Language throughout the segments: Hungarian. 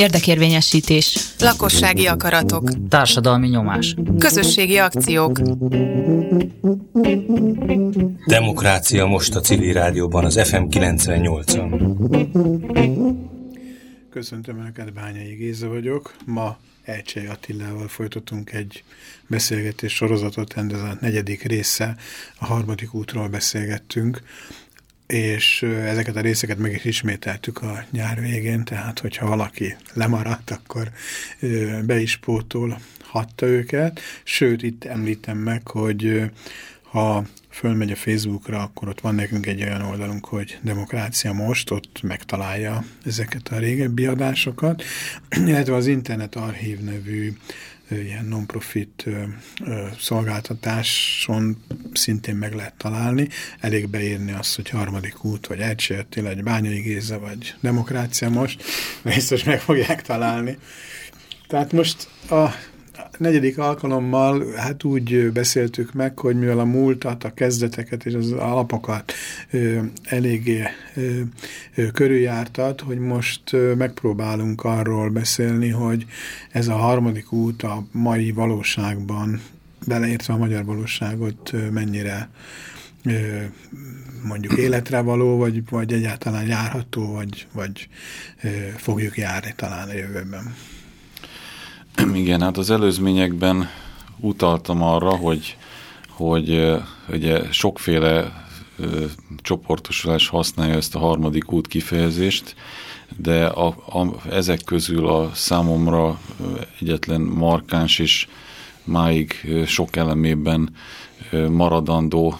Érdekérvényesítés. Lakossági akaratok. Társadalmi nyomás. Közösségi akciók. Demokrácia most a civil rádióban, az FM 98-on. Köszöntöm Önöket, Bányai Géza vagyok. Ma Elcsei Attilával folytatunk egy beszélgetés sorozatot, ez a negyedik része, a harmadik útról beszélgettünk, és ezeket a részeket meg is ismételtük a nyár végén, tehát hogyha valaki lemaradt, akkor be is pótolhatta őket. Sőt, itt említem meg, hogy ha fölmegy a Facebookra, akkor ott van nekünk egy olyan oldalunk, hogy Demokrácia Most, ott megtalálja ezeket a régebbi adásokat, illetve az Internet Archív nevű ilyen non-profit szolgáltatáson szintén meg lehet találni. Elég beírni azt, hogy harmadik út, vagy egysértél, egy Bányai Géza, vagy Demokrácia most, biztos meg fogják találni. Tehát most a negyedik alkalommal hát úgy beszéltük meg, hogy mivel a múltat, a kezdeteket és az alapokat ö, eléggé ö, ö, körüljártat, hogy most ö, megpróbálunk arról beszélni, hogy ez a harmadik út a mai valóságban, beleértve a magyar valóságot ö, mennyire ö, mondjuk életre való, vagy, vagy egyáltalán járható, vagy, vagy ö, fogjuk járni talán a jövőben. Igen, hát az előzményekben utaltam arra, hogy, hogy ugye sokféle csoportosulás használja ezt a harmadik út kifejezést, de a, a, ezek közül a számomra egyetlen markáns és máig sok elemében maradandó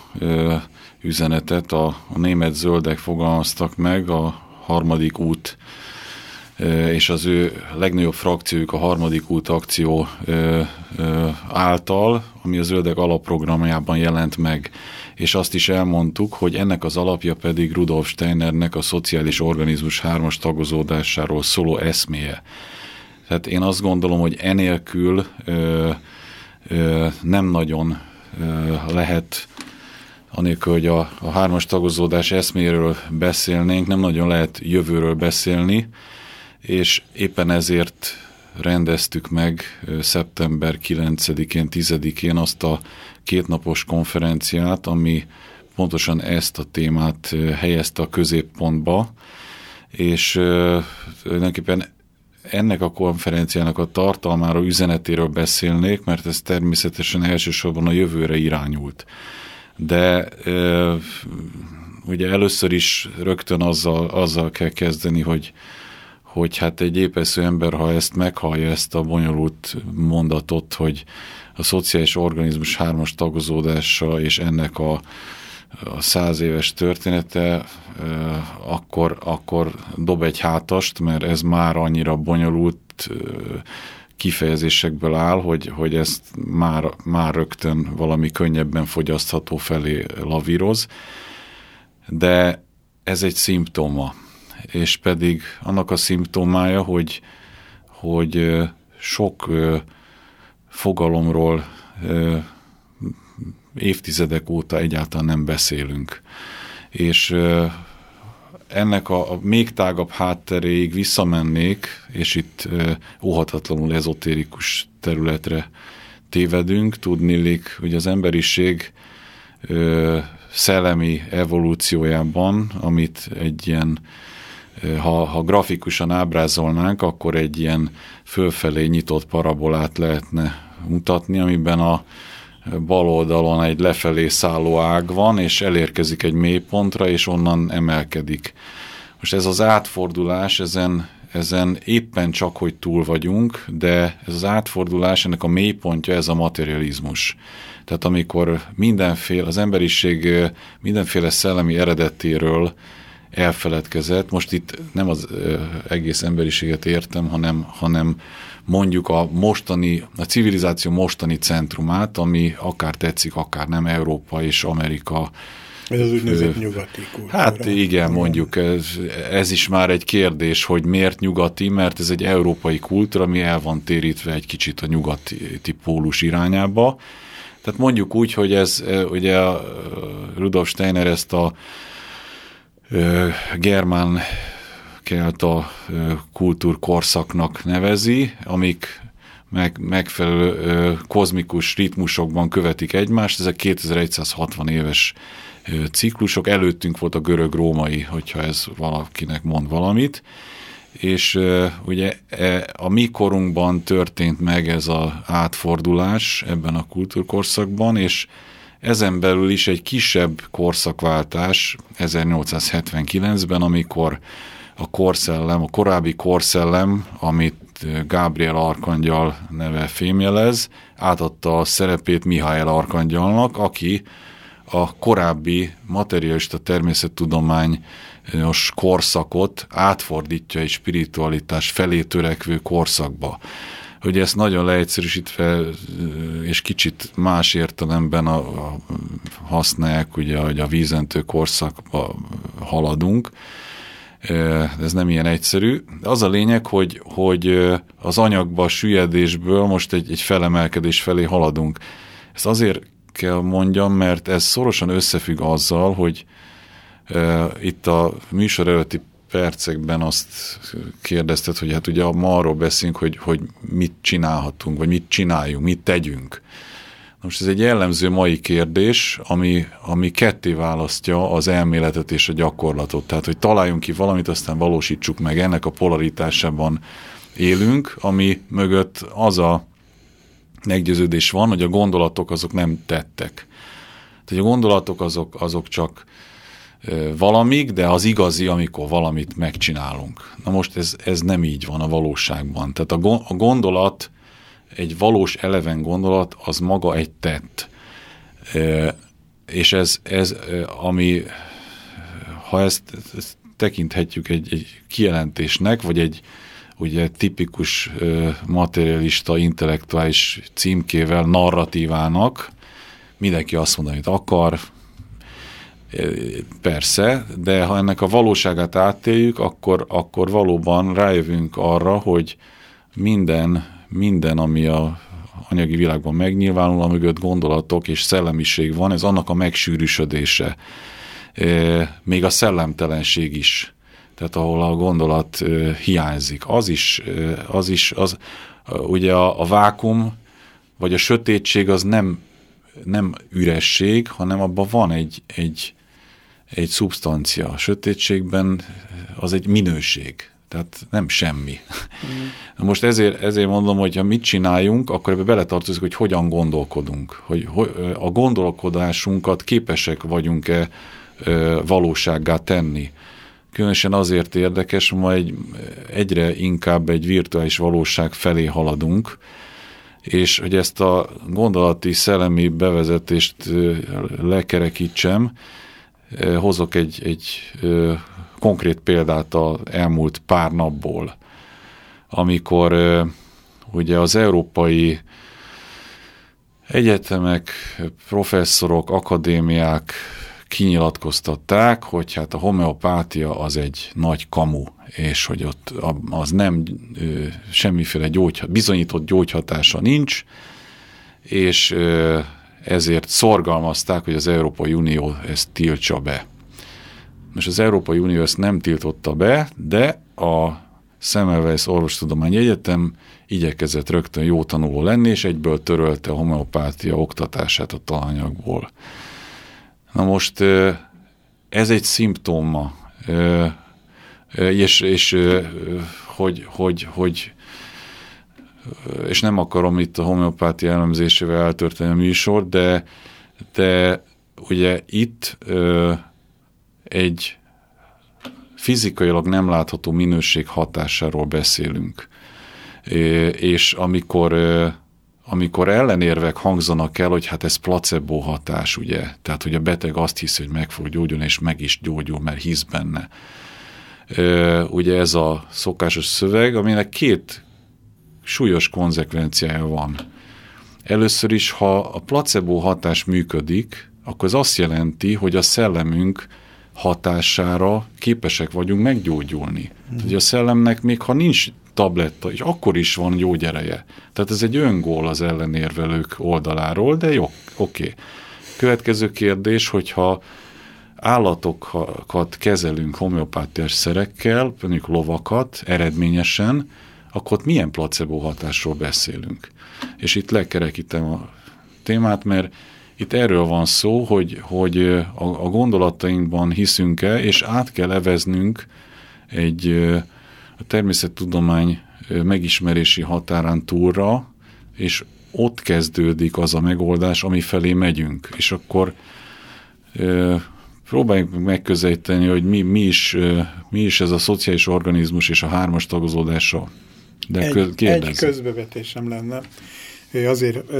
üzenetet a, a német zöldek fogalmaztak meg, a harmadik út és az ő legnagyobb frakciójuk a harmadik út akció által, ami a zöldek alapprogramjában jelent meg, és azt is elmondtuk, hogy ennek az alapja pedig Rudolf Steinernek a szociális organizmus hármas tagozódásáról szóló eszméje. Tehát én azt gondolom, hogy enélkül ö, ö, nem nagyon ö, lehet anélkül, hogy a, a hármas tagozódás eszméről beszélnénk, nem nagyon lehet jövőről beszélni, és éppen ezért rendeztük meg szeptember 9-én, 10-én azt a kétnapos konferenciát, ami pontosan ezt a témát helyezte a középpontba, és tulajdonképpen ennek a konferenciának a tartalmáról, üzenetéről beszélnék, mert ez természetesen elsősorban a jövőre irányult. De ugye először is rögtön azzal, azzal kell kezdeni, hogy hogy hát egy épesző ember, ha ezt meghallja, ezt a bonyolult mondatot, hogy a szociális organizmus hármas tagozódása és ennek a, a száz éves története, akkor, akkor dob egy hátast, mert ez már annyira bonyolult kifejezésekből áll, hogy, hogy ezt már, már rögtön valami könnyebben fogyasztható felé lavíroz, de ez egy szimptoma és pedig annak a szimptomája, hogy, hogy sok fogalomról évtizedek óta egyáltalán nem beszélünk. És ennek a, még tágabb hátteréig visszamennék, és itt óhatatlanul ezotérikus területre tévedünk, tudnélik, hogy az emberiség szellemi evolúciójában, amit egy ilyen ha, ha grafikusan ábrázolnánk, akkor egy ilyen fölfelé nyitott parabolát lehetne mutatni, amiben a bal oldalon egy lefelé szálló ág van, és elérkezik egy mélypontra, és onnan emelkedik. Most ez az átfordulás, ezen, ezen éppen csak, hogy túl vagyunk, de ez az átfordulás, ennek a mélypontja, ez a materializmus. Tehát amikor mindenféle, az emberiség mindenféle szellemi eredetéről elfeledkezett. Most itt nem az egész emberiséget értem, hanem, hanem mondjuk a mostani, a civilizáció mostani centrumát, ami akár tetszik, akár nem Európa és Amerika ez az úgynevezett nyugati kultúra. Hát igen, mondjuk ez, ez is már egy kérdés, hogy miért nyugati, mert ez egy európai kultúra, ami el van térítve egy kicsit a nyugati pólus irányába. Tehát mondjuk úgy, hogy ez ugye Rudolf Steiner ezt a germán kelta kultúrkorszaknak nevezi, amik meg, megfelelő kozmikus ritmusokban követik egymást. Ezek 2160 éves ciklusok. Előttünk volt a görög-római, hogyha ez valakinek mond valamit. És ugye e, a mi korunkban történt meg ez az átfordulás ebben a kultúrkorszakban, és ezen belül is egy kisebb korszakváltás 1879-ben, amikor a korszellem, a korábbi korszellem, amit Gabriel Arkangyal neve fémjelez, átadta a szerepét Mihály Arkangyalnak, aki a korábbi materialista természettudományos korszakot átfordítja egy spiritualitás felé törekvő korszakba. Hogy ezt nagyon leegyszerűsítve és kicsit más értelemben a, a, használják, ugye, hogy a vízentő korszakba haladunk, ez nem ilyen egyszerű. Az a lényeg, hogy, hogy az anyagba a süllyedésből most egy, egy felemelkedés felé haladunk. Ezt azért kell mondjam, mert ez szorosan összefügg azzal, hogy itt a műsor előtti percekben azt kérdezted, hogy hát ugye ma arról beszélünk, hogy, hogy mit csinálhatunk, vagy mit csináljunk, mit tegyünk. Most ez egy jellemző mai kérdés, ami, ami ketté választja az elméletet és a gyakorlatot. Tehát, hogy találjunk ki valamit, aztán valósítsuk meg. Ennek a polaritásában élünk, ami mögött az a meggyőződés van, hogy a gondolatok azok nem tettek. Tehát a gondolatok azok, azok csak valamik, de az igazi, amikor valamit megcsinálunk. Na most ez, ez nem így van a valóságban. Tehát a gondolat egy valós eleven gondolat, az maga egy tett. És ez, ez ami, ha ezt, tekinthetjük egy, egy kijelentésnek, vagy egy ugye tipikus materialista, intellektuális címkével, narratívának, mindenki azt mondja, amit akar, persze, de ha ennek a valóságát átéljük, akkor, akkor valóban rájövünk arra, hogy minden minden, ami a anyagi világban megnyilvánul, a mögött gondolatok és szellemiség van, ez annak a megsűrűsödése. Még a szellemtelenség is, tehát ahol a gondolat hiányzik. Az is, az is, az, ugye a, a vákum, vagy a sötétség az nem, nem üresség, hanem abban van egy, egy, egy szubstancia. A sötétségben az egy minőség. Tehát nem semmi. Mm. Most ezért, ezért mondom, hogy ha mit csináljunk, akkor ebbe beletartozik, hogy hogyan gondolkodunk. Hogy a gondolkodásunkat képesek vagyunk-e valósággá tenni. Különösen azért érdekes, ma egy, egyre inkább egy virtuális valóság felé haladunk, és hogy ezt a gondolati szellemi bevezetést lekerekítsem, hozok egy, egy konkrét példát az elmúlt pár napból, amikor ugye az európai egyetemek, professzorok, akadémiák kinyilatkoztatták, hogy hát a homeopátia az egy nagy kamu, és hogy ott az nem semmiféle gyógy, bizonyított gyógyhatása nincs, és ezért szorgalmazták, hogy az Európai Unió ezt tiltsa be. Most az Európai Unió ezt nem tiltotta be, de a Semmelweis Orvostudományi Egyetem igyekezett rögtön jó tanuló lenni, és egyből törölte a homeopátia oktatását a talanyagból. Na most ez egy szimptóma, és, és hogy, hogy, hogy és nem akarom itt a homeopátia elemzésével eltörteni a műsor, de, de ugye itt egy fizikailag nem látható minőség hatásáról beszélünk. És amikor, amikor ellenérvek hangzanak el, hogy hát ez placebo hatás, ugye, tehát hogy a beteg azt hiszi, hogy meg fog gyógyulni, és meg is gyógyul, mert hisz benne. Ugye ez a szokásos szöveg, aminek két súlyos konzekvenciája van. Először is, ha a placebo hatás működik, akkor ez azt jelenti, hogy a szellemünk hatására képesek vagyunk meggyógyulni. Mm. Tehát, a szellemnek még ha nincs tabletta, és akkor is van gyógyereje. Tehát ez egy öngól az ellenérvelők oldaláról, de jó, oké. Okay. Következő kérdés, hogyha állatokat kezelünk homeopátiás szerekkel, mondjuk lovakat eredményesen, akkor ott milyen placebo hatásról beszélünk. És itt lekerekítem a témát, mert itt erről van szó, hogy, hogy a, a gondolatainkban hiszünk-e, és át kell eveznünk egy a természettudomány megismerési határán túlra, és ott kezdődik az a megoldás, ami felé megyünk. És akkor próbáljuk megközelíteni, hogy mi, mi, is, mi is ez a szociális organizmus és a hármas tagozódása. De egy, kérdezz. egy közbevetésem lenne. Azért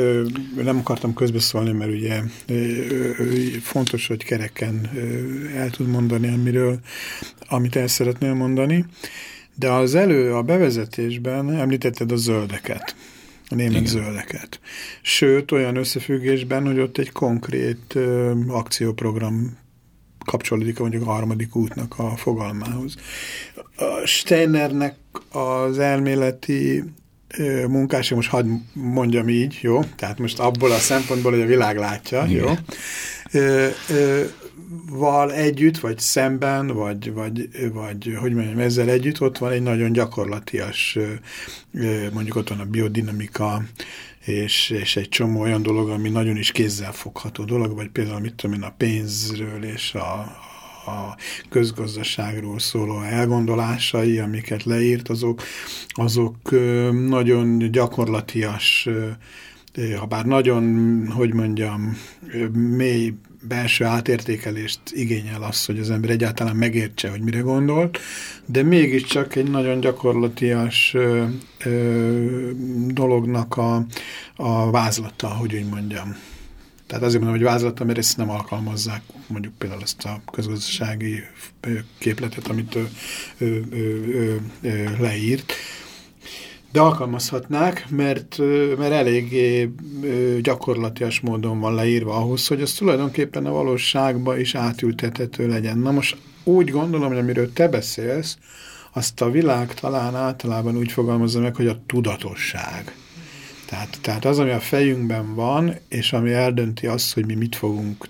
nem akartam közbeszólni, mert ugye fontos, hogy kereken el tud mondani, amiről, amit el szeretnél mondani. De az elő, a bevezetésben említetted a zöldeket a német Igen. zöldeket. Sőt, olyan összefüggésben, hogy ott egy konkrét ö, akcióprogram kapcsolódik mondjuk a harmadik útnak a fogalmához. A Steinernek az elméleti munkás, most hadd mondjam így, jó? Tehát most abból a szempontból, hogy a világ látja, Igen. jó? Ö, ö, val együtt, vagy szemben, vagy, vagy, vagy hogy mondjam, ezzel együtt ott van egy nagyon gyakorlatias, mondjuk ott van a biodinamika, és, és egy csomó olyan dolog, ami nagyon is kézzel fogható dolog, vagy például mit tudom én, a pénzről és a, a közgazdaságról szóló elgondolásai, amiket leírt, azok, azok nagyon gyakorlatias, ha bár nagyon, hogy mondjam, mély belső átértékelést igényel az, hogy az ember egyáltalán megértse, hogy mire gondolt, de mégiscsak egy nagyon gyakorlatias ö, ö, dolognak a, a vázlata, hogy úgy mondjam. Tehát azért mondom, hogy vázlata, mert ezt nem alkalmazzák, mondjuk például ezt a közgazdasági képletet, amit ő, ő, ő, ő leírt, de alkalmazhatnák, mert, mert eléggé gyakorlatias módon van leírva ahhoz, hogy az tulajdonképpen a valóságba is átültethető legyen. Na most úgy gondolom, hogy amiről te beszélsz, azt a világ talán általában úgy fogalmazza meg, hogy a tudatosság. Tehát, tehát az, ami a fejünkben van, és ami eldönti azt, hogy mi mit fogunk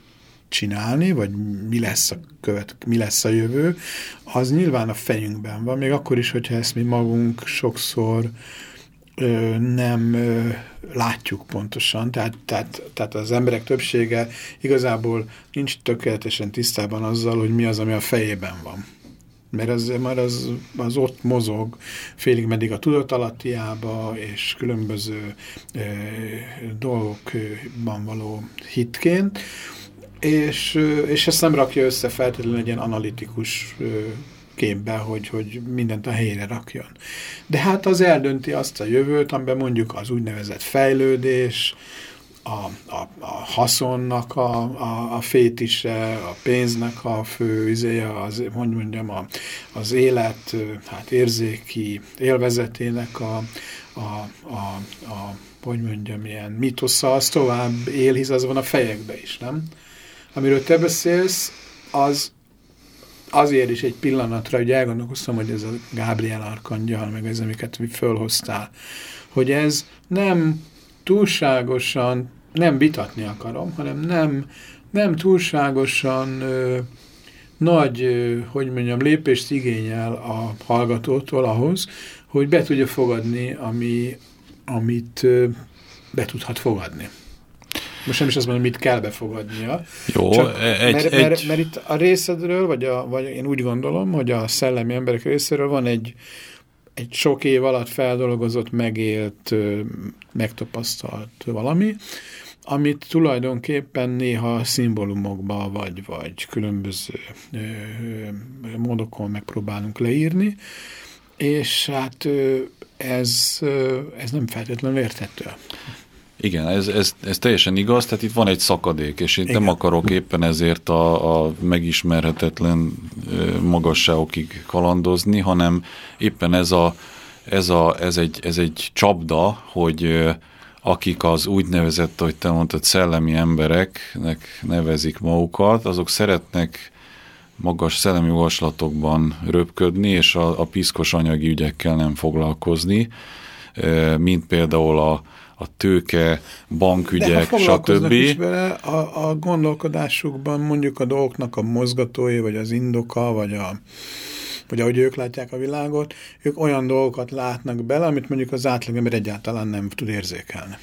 csinálni, vagy mi lesz a, követ, mi lesz a jövő, az nyilván a fejünkben van, még akkor is, hogyha ezt mi magunk sokszor ö, nem ö, látjuk pontosan, tehát, tehát, tehát az emberek többsége igazából nincs tökéletesen tisztában azzal, hogy mi az, ami a fejében van. Mert az, mert az, az ott mozog félig meddig a tudatalattiába, és különböző ö, dolgokban való hitként, és, és ezt nem rakja össze feltétlenül egy ilyen analitikus képbe, hogy, hogy mindent a helyére rakjon. De hát az eldönti azt a jövőt, amiben mondjuk az úgynevezett fejlődés, a, a, a haszonnak a, a, a fétise, a pénznek a fő izéje, az, hogy mondjam, a, az élet hát érzéki élvezetének a, a, a, a hogy mondjam, ilyen mitosza, az tovább él, hisz az van a fejekbe is, nem? amiről te beszélsz, az azért is egy pillanatra, hogy elgondolkoztam, hogy ez a Gábriel Arkangyal, meg ez, amiket mi fölhoztál, hogy ez nem túlságosan, nem vitatni akarom, hanem nem, nem túlságosan ö, nagy, ö, hogy mondjam, lépést igényel a hallgatótól ahhoz, hogy be tudja fogadni, ami, amit ö, be tudhat fogadni. Most nem is azt mondom, mit kell befogadnia. Jó, Csak, egy, mert, egy... Mert, mert itt a részedről, vagy, a, vagy én úgy gondolom, hogy a szellemi emberek részéről van egy, egy sok év alatt feldolgozott, megélt, megtapasztalt valami, amit tulajdonképpen néha szimbólumokba, vagy, vagy különböző ö, módokon megpróbálunk leírni, és hát ez, ez nem feltétlenül érthető. Igen, ez, ez, ez teljesen igaz, tehát itt van egy szakadék, és én Igen. nem akarok éppen ezért a, a megismerhetetlen magasságokig kalandozni, hanem éppen ez, a, ez, a, ez, egy, ez egy csapda, hogy akik az úgynevezett, hogy te mondtad, szellemi embereknek nevezik magukat, azok szeretnek magas szellemi javaslatokban röpködni, és a, a piszkos anyagi ügyekkel nem foglalkozni, mint például a, a tőke, bankügyek, De stb. Is vele, a, a gondolkodásukban mondjuk a dolgoknak a mozgatója, vagy az indoka, vagy a vagy ahogy ők látják a világot, ők olyan dolgokat látnak bele, amit mondjuk az átlagember egyáltalán nem tud érzékelni.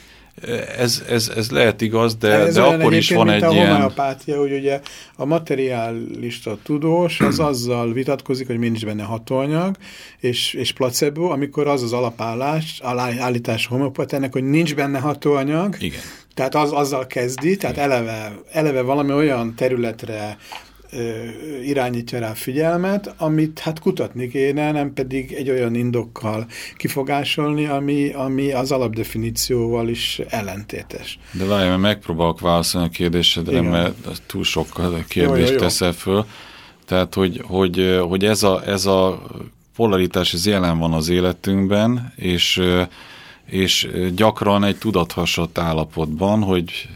Ez, ez, ez lehet igaz, de, ez de akkor is van egy a ilyen... homeopátia, hogy ugye a materialista tudós az azzal vitatkozik, hogy nincs benne hatóanyag, és, és placebo, amikor az az alapállás, állítás a homeopátiának, hogy nincs benne hatóanyag, Igen. Tehát az, azzal kezdi, tehát eleve, eleve valami olyan területre irányítja rá figyelmet, amit hát kutatni kéne, nem pedig egy olyan indokkal kifogásolni, ami, ami az alapdefinícióval is ellentétes. De várj, mert megpróbálok válaszolni a kérdésedre, Igen. mert túl sok kérdést jó, jó, jó. teszel föl. Tehát, hogy, hogy, hogy ez, a, ez a polaritás ez jelen van az életünkben, és, és gyakran egy tudathasadt állapotban, hogy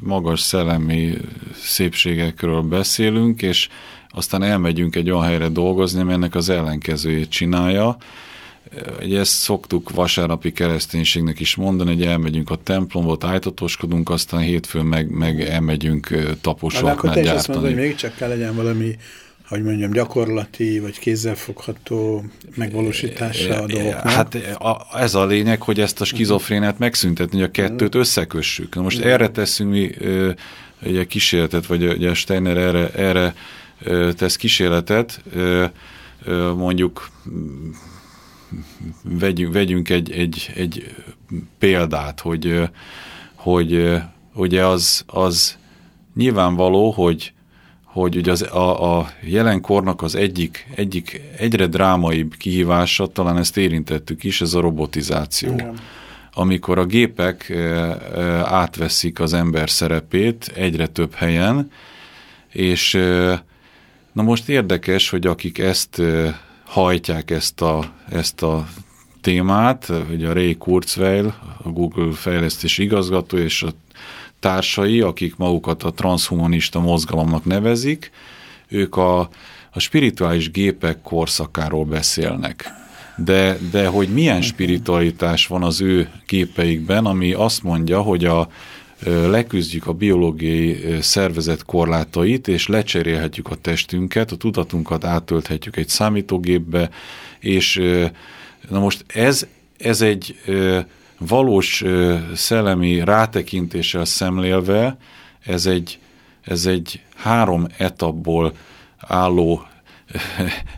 magas szellemi szépségekről beszélünk, és aztán elmegyünk egy olyan helyre dolgozni, ami ennek az ellenkezőjét csinálja. Ugye ezt szoktuk vasárnapi kereszténységnek is mondani, hogy elmegyünk a templomba, ájtatoskodunk, aztán hétfőn meg, meg elmegyünk taposoknál gyártani. Akkor te azt mondod, hogy még csak kell legyen valami hogy mondjam, gyakorlati vagy kézzelfogható megvalósítása a dolgoknak? Hát ez a lényeg, hogy ezt a skizofrénát megszüntetni, hogy a kettőt összekössük. Na most erre teszünk mi egy kísérletet, vagy ugye Steiner erre, erre tesz kísérletet, mondjuk vegyünk, vegyünk egy, egy, egy példát, hogy, hogy ugye az, az nyilvánvaló, hogy hogy ugye az, a, a jelenkornak az egyik, egyik egyre drámaibb kihívása, talán ezt érintettük is, ez a robotizáció. Igen. Amikor a gépek e, e, átveszik az ember szerepét egyre több helyen, és e, na most érdekes, hogy akik ezt hajtják, ezt a, ezt a témát, ugye a Ray Kurzweil, a Google fejlesztés igazgató, és a társai, akik magukat a transhumanista mozgalomnak nevezik, ők a, a spirituális gépek korszakáról beszélnek. De, de hogy milyen spiritualitás van az ő gépeikben, ami azt mondja, hogy a, leküzdjük a biológiai szervezet korlátait, és lecserélhetjük a testünket, a tudatunkat átölthetjük egy számítógépbe, és na most ez, ez egy valós szellemi rátekintéssel szemlélve ez egy, ez egy három etapból álló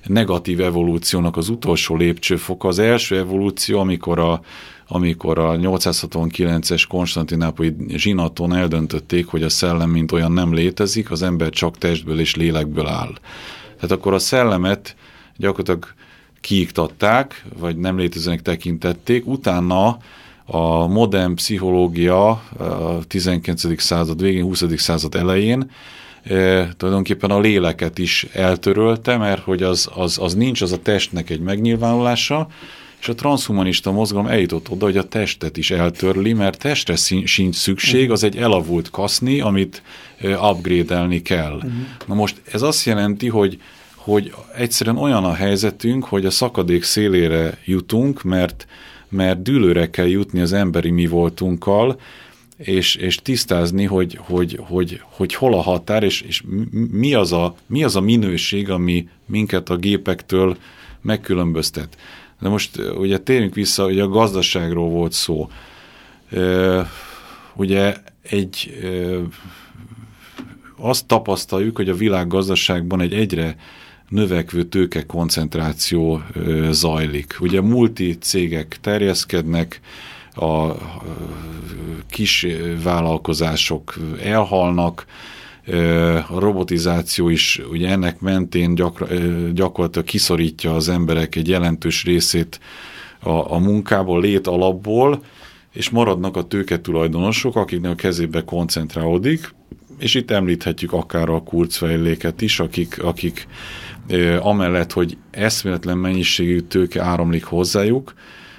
negatív evolúciónak az utolsó lépcsőfoka. Az első evolúció, amikor a, amikor a 869-es konstantinápolyi zsinaton eldöntötték, hogy a szellem mint olyan nem létezik, az ember csak testből és lélekből áll. Tehát akkor a szellemet gyakorlatilag kiiktatták, vagy nem létezőnek tekintették, utána a modern pszichológia a 19. század végén, 20. század elején e, tulajdonképpen a léleket is eltörölte, mert hogy az, az, az nincs, az a testnek egy megnyilvánulása, és a transhumanista mozgalom eljutott oda, hogy a testet is eltörli, mert testre sincs szükség, az egy elavult kaszni, amit upgrade-elni kell. Uh-huh. Na most ez azt jelenti, hogy hogy egyszerűen olyan a helyzetünk, hogy a szakadék szélére jutunk, mert mert dűlőre kell jutni az emberi mi voltunkkal, és, és tisztázni, hogy, hogy, hogy, hogy hol a határ, és, és mi, az a, mi az a minőség, ami minket a gépektől megkülönböztet. De most ugye térjünk vissza, hogy a gazdaságról volt szó. Ugye egy azt tapasztaljuk, hogy a világ gazdaságban egy egyre növekvő tőke koncentráció zajlik. Ugye multi cégek terjeszkednek, a kis vállalkozások elhalnak, a robotizáció is ugye ennek mentén gyakor, gyakorlatilag kiszorítja az emberek egy jelentős részét a, a munkából, lét alapból, és maradnak a tőketulajdonosok, akiknek a kezébe koncentrálódik, és itt említhetjük akár a kurcfejléket is, akik, akik amellett, hogy eszméletlen mennyiségű tőke áramlik hozzájuk,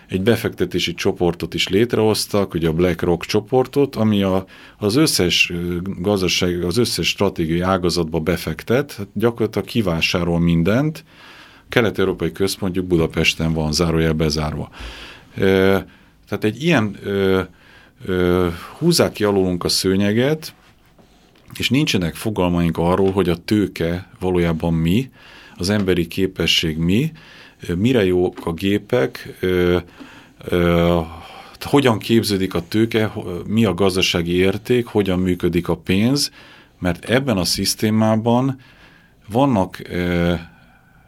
egy befektetési csoportot is létrehoztak, ugye a BlackRock csoportot, ami a, az összes gazdaság, az összes stratégiai ágazatba befektet, hát gyakorlatilag kivásárol mindent, kelet-európai központjuk Budapesten van, zárójel bezárva. Tehát egy ilyen húzzák ki alulunk a szőnyeget, és nincsenek fogalmaink arról, hogy a tőke valójában mi, az emberi képesség mi, mire jók a gépek, hogyan képződik a tőke, mi a gazdasági érték, hogyan működik a pénz, mert ebben a szisztémában vannak ö,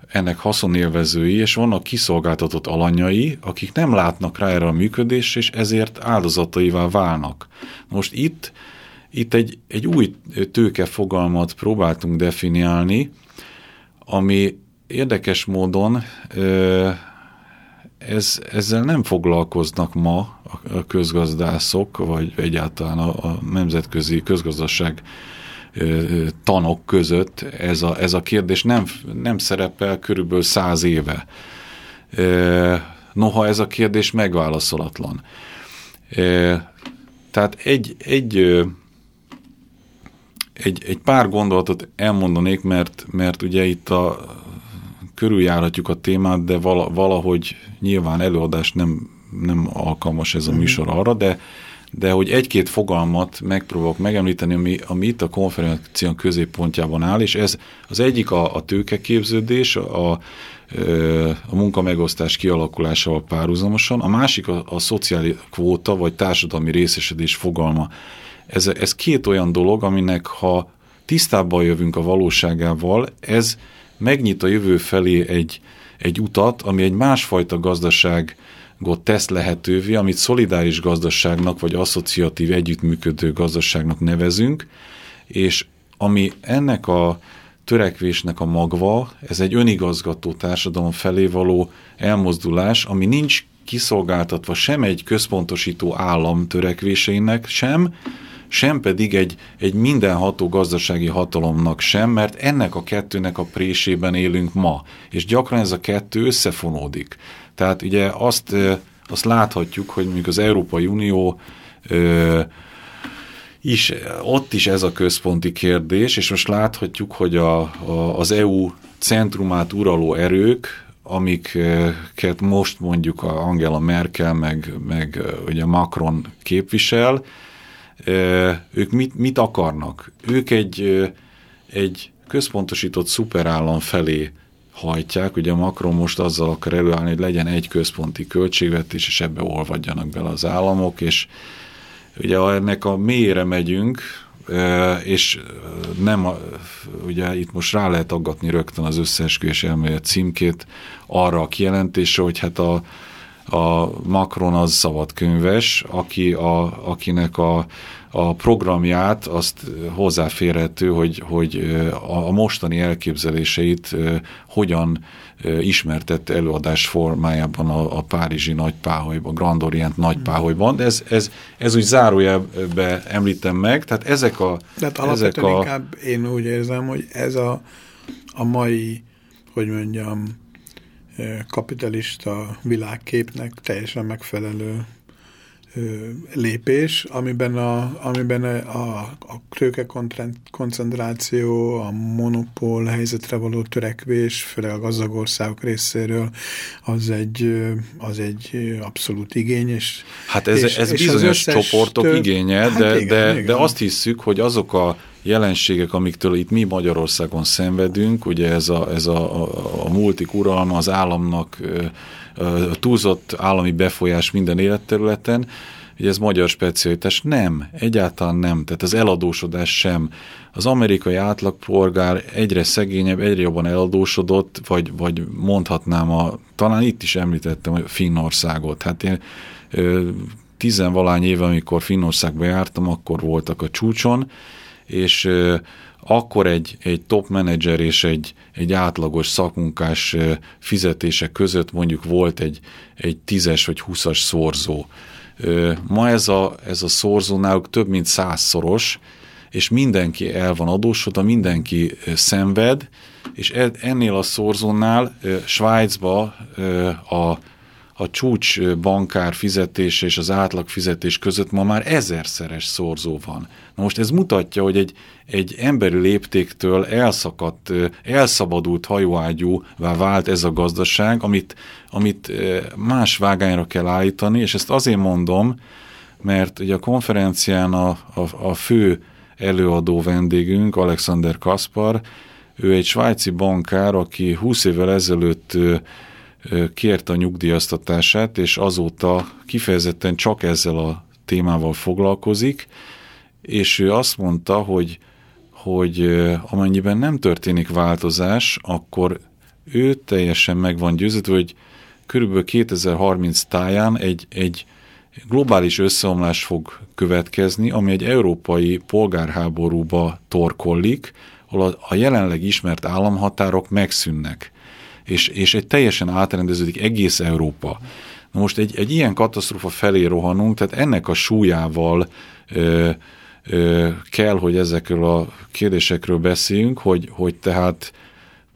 ennek haszonélvezői, és vannak kiszolgáltatott alanyai, akik nem látnak rá erre a működésre, és ezért áldozataivá válnak. Most itt, itt egy, egy új tőke fogalmat próbáltunk definiálni, ami érdekes módon ez, ezzel nem foglalkoznak ma a közgazdászok, vagy egyáltalán a, a nemzetközi közgazdaság tanok között ez a, ez a kérdés nem, nem szerepel körülbelül száz éve. Noha ez a kérdés megválaszolatlan. Tehát egy, egy, egy, egy pár gondolatot elmondanék, mert, mert ugye itt a, körüljárhatjuk a témát, de valahogy nyilván előadás nem, nem alkalmas ez a mhm. műsor arra, de de hogy egy-két fogalmat megpróbálok megemlíteni, ami, ami itt a konferencia középpontjában áll, és ez az egyik a, a tőkeképződés, a, a munkamegosztás kialakulásával párhuzamosan, a másik a, a szociális kvóta, vagy társadalmi részesedés fogalma. Ez, ez két olyan dolog, aminek ha tisztában jövünk a valóságával, ez megnyit a jövő felé egy, egy utat, ami egy másfajta gazdaság tesz lehetővé, amit szolidáris gazdaságnak vagy asszociatív együttműködő gazdaságnak nevezünk, és ami ennek a törekvésnek a magva, ez egy önigazgató társadalom felé való elmozdulás, ami nincs kiszolgáltatva sem egy központosító állam törekvéseinek, sem, sem pedig egy, egy mindenható gazdasági hatalomnak sem, mert ennek a kettőnek a présében élünk ma, és gyakran ez a kettő összefonódik. Tehát ugye azt, azt láthatjuk, hogy mondjuk az Európai Unió is, ott is ez a központi kérdés, és most láthatjuk, hogy a, a, az EU centrumát uraló erők, amiket most mondjuk a Angela Merkel meg, meg ugye Macron képvisel, ők mit, mit akarnak? Ők egy, egy központosított szuperállam felé hajtják. Ugye Macron most azzal akar előállni, hogy legyen egy központi költségvetés, és ebbe olvadjanak bele az államok, és ugye ennek a mélyre megyünk, és nem, ugye itt most rá lehet aggatni rögtön az összeesküvés elmélet címkét arra a kijelentésre, hogy hát a, a Macron az szabadkönyves, aki a, akinek a a programját azt hozzáférhető, hogy, hogy a mostani elképzeléseit hogyan ismertett előadás formájában a, a Párizsi nagypáholyban, Grand Orient nagypáholyban, de ez, ez, ez úgy zárójelbe említem meg, tehát ezek a... Tehát ezek a... inkább én úgy érzem, hogy ez a, a mai, hogy mondjam, kapitalista világképnek teljesen megfelelő lépés, amiben a, amiben a, a tőke koncentráció, a monopól helyzetre való törekvés, főleg a gazdag országok részéről, az egy, az egy abszolút igény. És, hát ez, és, ez és bizonyos csoportok több, igénye, hát de, igen, de, igen. de azt hiszük, hogy azok a jelenségek, amiktől itt mi Magyarországon szenvedünk, ugye ez a, ez a, a, a multik uralma, az államnak túlzott állami befolyás minden életterületen, hogy ez magyar specialitás. Nem, egyáltalán nem. Tehát az eladósodás sem. Az amerikai átlagpolgár egyre szegényebb, egyre jobban eladósodott, vagy, vagy mondhatnám, a, talán itt is említettem a Finnországot. Hát én tizenvalány éve, amikor Finnországba jártam, akkor voltak a csúcson, és akkor egy, egy top menedzser és egy, egy átlagos szakmunkás fizetése között mondjuk volt egy, egy tízes vagy húszas szorzó. Ma ez a, ez a szorzó náluk több mint százszoros, és mindenki el van adósodva, mindenki szenved, és e, ennél a szorzónál Svájcba a, a csúcs bankár fizetése és az átlag fizetés között ma már ezerszeres szorzó van. Na most ez mutatja, hogy egy, egy emberi léptéktől elszakadt, elszabadult hajóágyúvá vált ez a gazdaság, amit, amit más vágányra kell állítani, és ezt azért mondom, mert ugye a konferencián a, a, a fő előadó vendégünk, Alexander Kaspar, ő egy svájci bankár, aki 20 évvel ezelőtt kérte a nyugdíjaztatását, és azóta kifejezetten csak ezzel a témával foglalkozik, és ő azt mondta, hogy, hogy amennyiben nem történik változás, akkor ő teljesen meg van győződve, hogy körülbelül 2030 táján egy, egy globális összeomlás fog következni, ami egy európai polgárháborúba torkollik, ahol a jelenleg ismert államhatárok megszűnnek, és, és egy teljesen átrendeződik egész Európa. Na most egy, egy ilyen katasztrófa felé rohanunk, tehát ennek a súlyával ö, ö, kell, hogy ezekről a kérdésekről beszéljünk, hogy, hogy tehát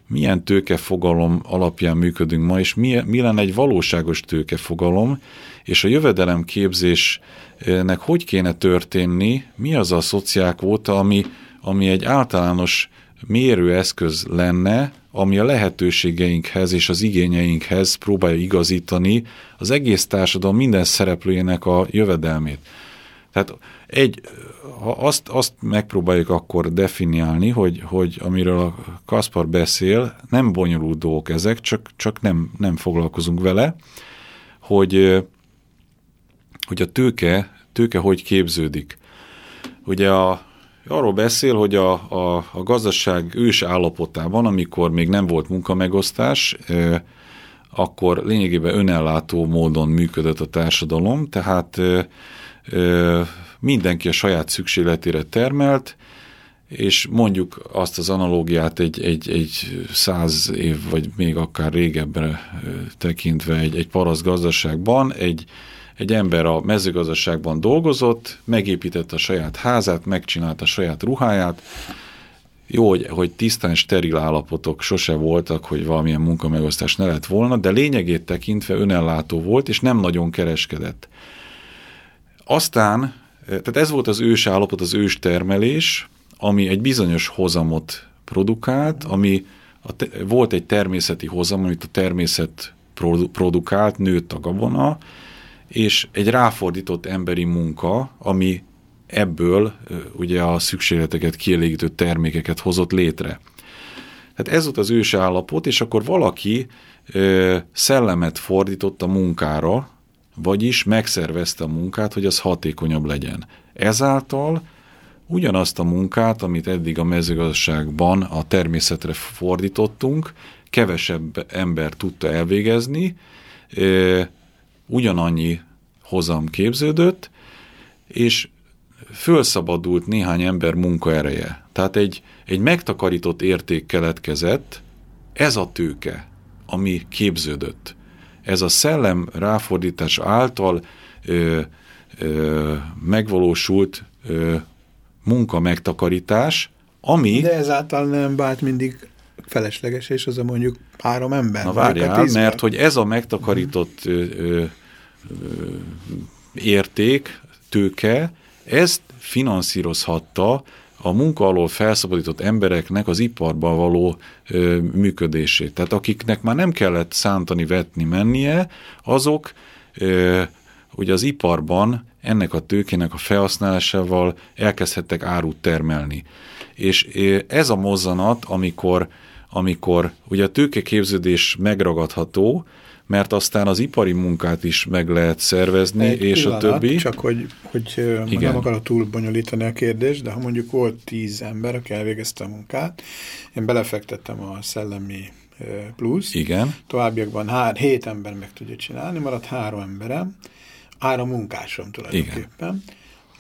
milyen tőkefogalom alapján működünk ma, és mi, mi lenne egy valóságos tőkefogalom, és a jövedelemképzésnek hogy kéne történni, mi az a szociálkvóta, ami, ami egy általános mérőeszköz lenne, ami a lehetőségeinkhez és az igényeinkhez próbálja igazítani az egész társadalom minden szereplőjének a jövedelmét. Tehát egy, ha azt, azt megpróbáljuk akkor definiálni, hogy, hogy amiről a Kaspar beszél, nem bonyolult dolgok ezek, csak, csak nem, nem foglalkozunk vele, hogy, hogy a tőke, tőke hogy képződik. Ugye a, arról beszél, hogy a, a, a gazdaság ős állapotában, amikor még nem volt munkamegosztás, akkor lényegében önellátó módon működött a társadalom, tehát mindenki a saját szükségletére termelt, és mondjuk azt az analógiát egy, egy, egy száz év, vagy még akár régebbre tekintve egy, egy parasz gazdaságban, egy, egy ember a mezőgazdaságban dolgozott, megépítette a saját házát, megcsinálta a saját ruháját, jó, hogy, hogy tisztán steril állapotok sose voltak, hogy valamilyen munkamegosztás ne lett volna, de lényegét tekintve önellátó volt, és nem nagyon kereskedett. Aztán, tehát ez volt az ős állapot, az ős termelés, ami egy bizonyos hozamot produkált, ami a te, volt egy természeti hozam, amit a természet produkált, nőtt a gabona, és egy ráfordított emberi munka, ami ebből ugye a szükségleteket kielégítő termékeket hozott létre. Tehát ez volt az ős állapot, és akkor valaki ö, szellemet fordított a munkára, vagyis megszervezte a munkát, hogy az hatékonyabb legyen. Ezáltal ugyanazt a munkát, amit eddig a mezőgazdaságban a természetre fordítottunk, kevesebb ember tudta elvégezni, ugyanannyi hozam képződött, és fölszabadult néhány ember munkaereje. Tehát egy, egy megtakarított érték keletkezett, ez a tőke, ami képződött. Ez a szellem ráfordítás által ö, ö, megvalósult ö, munka megtakarítás, ami... De ezáltal nem vált mindig felesleges, és az a mondjuk három ember. Na várjál, mert hogy ez a megtakarított ö, ö, érték, tőke, ezt finanszírozhatta a munka alól felszabadított embereknek az iparban való ö, működését. Tehát akiknek már nem kellett szántani, vetni, mennie, azok ö, ugye az iparban ennek a tőkének a felhasználásával elkezdhettek árut termelni. És ez a mozzanat, amikor, amikor ugye a tőkeképződés megragadható, mert aztán az ipari munkát is meg lehet szervezni, Egy és pillanat, a többi. Csak hogy, hogy Igen. nem akarok túl bonyolítani a kérdést, de ha mondjuk volt tíz ember, aki elvégezte a munkát, én belefektettem a szellemi plusz. Igen. Továbbiakban hár, hét ember meg tudja csinálni, maradt három emberem, három munkásom tulajdonképpen. Igen.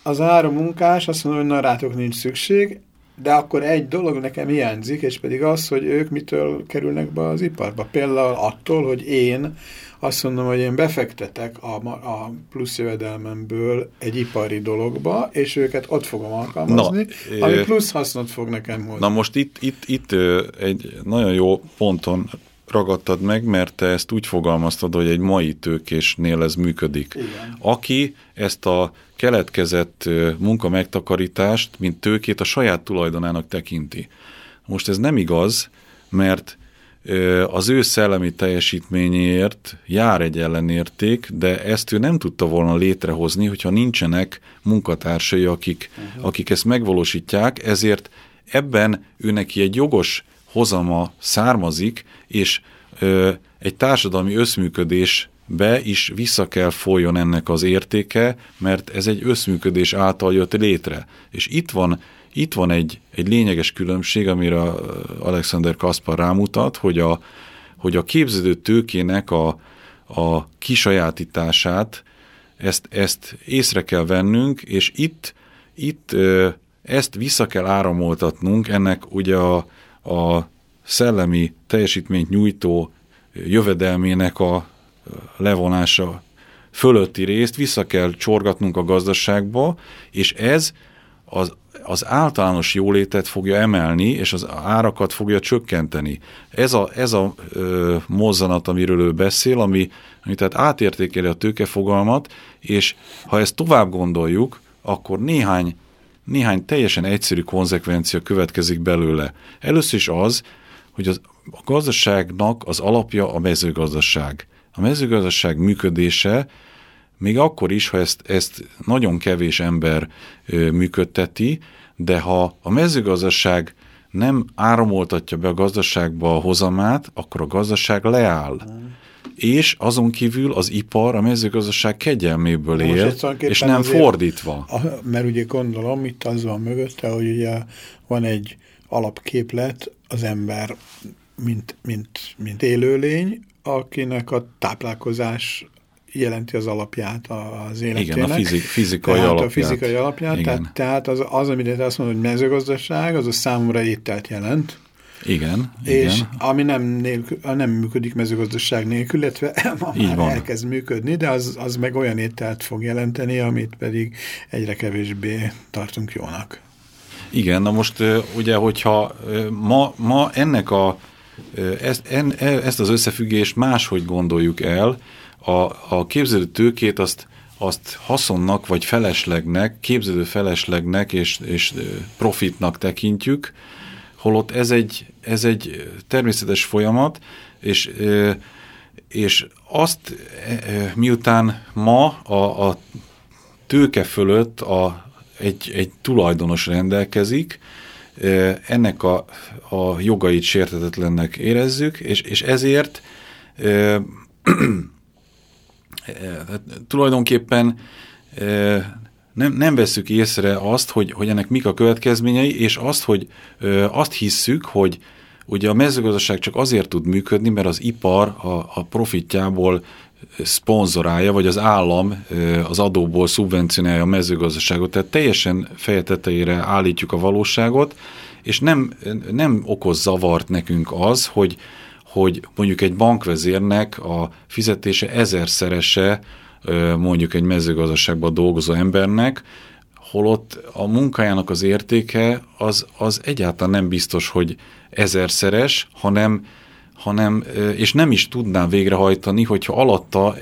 Az a három munkás azt mondja, hogy na rátok nincs szükség, de akkor egy dolog nekem hiányzik, és pedig az, hogy ők mitől kerülnek be az iparba. Például attól, hogy én azt mondom, hogy én befektetek a, a plusz jövedelmemből egy ipari dologba, és őket ott fogom alkalmazni, na, ami plusz hasznot fog nekem hozni. Na most itt, itt, itt egy nagyon jó ponton ragadtad meg, mert te ezt úgy fogalmaztad, hogy egy mai tőkésnél ez működik. Igen. Aki ezt a keletkezett munka megtakarítást, mint tőkét a saját tulajdonának tekinti. Most ez nem igaz, mert az ő szellemi teljesítményéért jár egy ellenérték, de ezt ő nem tudta volna létrehozni, hogyha nincsenek munkatársai, akik, uh-huh. akik ezt megvalósítják, ezért ebben ő neki egy jogos hozama származik, és ö, egy társadalmi összműködésbe is vissza kell folyjon ennek az értéke, mert ez egy összműködés által jött létre. És itt van itt van egy, egy lényeges különbség, amire Alexander Kaspar rámutat, hogy a, hogy a képződő tőkének a, a kisajátítását, ezt, ezt észre kell vennünk, és itt, itt ezt vissza kell áramoltatnunk, ennek ugye a, a szellemi teljesítményt nyújtó jövedelmének a levonása fölötti részt vissza kell csorgatnunk a gazdaságba, és ez az az általános jólétet fogja emelni, és az árakat fogja csökkenteni. Ez a, ez a ö, mozzanat, amiről ő beszél, ami, ami tehát átértékeli a tőkefogalmat, és ha ezt tovább gondoljuk, akkor néhány, néhány teljesen egyszerű konzekvencia következik belőle. Először is az, hogy az, a gazdaságnak az alapja a mezőgazdaság. A mezőgazdaság működése még akkor is, ha ezt, ezt nagyon kevés ember ö, működteti, de ha a mezőgazdaság nem áramoltatja be a gazdaságba a hozamát, akkor a gazdaság leáll. És azon kívül az ipar a mezőgazdaság kegyelméből él, és nem azért, fordítva. A, mert ugye gondolom, itt az van mögötte, hogy ugye van egy alapképlet az ember, mint, mint, mint élőlény, akinek a táplálkozás jelenti az alapját az életének. Igen, a fizik, fizikai tehát alapját. A fizikai alapját, Igen. tehát, tehát az, az, amit azt mondod, hogy mezőgazdaság, az a számomra ételt jelent. Igen, és igen. ami nem, nélkül, nem működik mezőgazdaság nélkül, illetve ma már van. elkezd működni, de az, az meg olyan ételt fog jelenteni, amit pedig egyre kevésbé tartunk jónak. Igen, na most ugye, hogyha ma, ma ennek a ezt, en, e, ezt az összefüggést máshogy gondoljuk el, a, a képződő tőkét azt, azt haszonnak vagy feleslegnek, képződő feleslegnek és, és profitnak tekintjük, holott ez egy, ez egy természetes folyamat, és, és azt miután ma a, a tőke fölött a, egy, egy tulajdonos rendelkezik, ennek a, a jogait sértetetlennek érezzük, és, és ezért hát, tulajdonképpen nem, nem veszük észre azt, hogy, hogy ennek mik a következményei, és azt, hogy azt hisszük, hogy ugye a mezőgazdaság csak azért tud működni, mert az ipar a, a profitjából szponzorálja, vagy az állam az adóból szubvencionálja a mezőgazdaságot. Tehát teljesen fejetetejére állítjuk a valóságot, és nem, nem okoz zavart nekünk az, hogy, hogy mondjuk egy bankvezérnek a fizetése ezerszerese mondjuk egy mezőgazdaságban dolgozó embernek, holott a munkájának az értéke az, az egyáltalán nem biztos, hogy ezerszeres, hanem, hanem és nem is tudná végrehajtani, hogyha alatta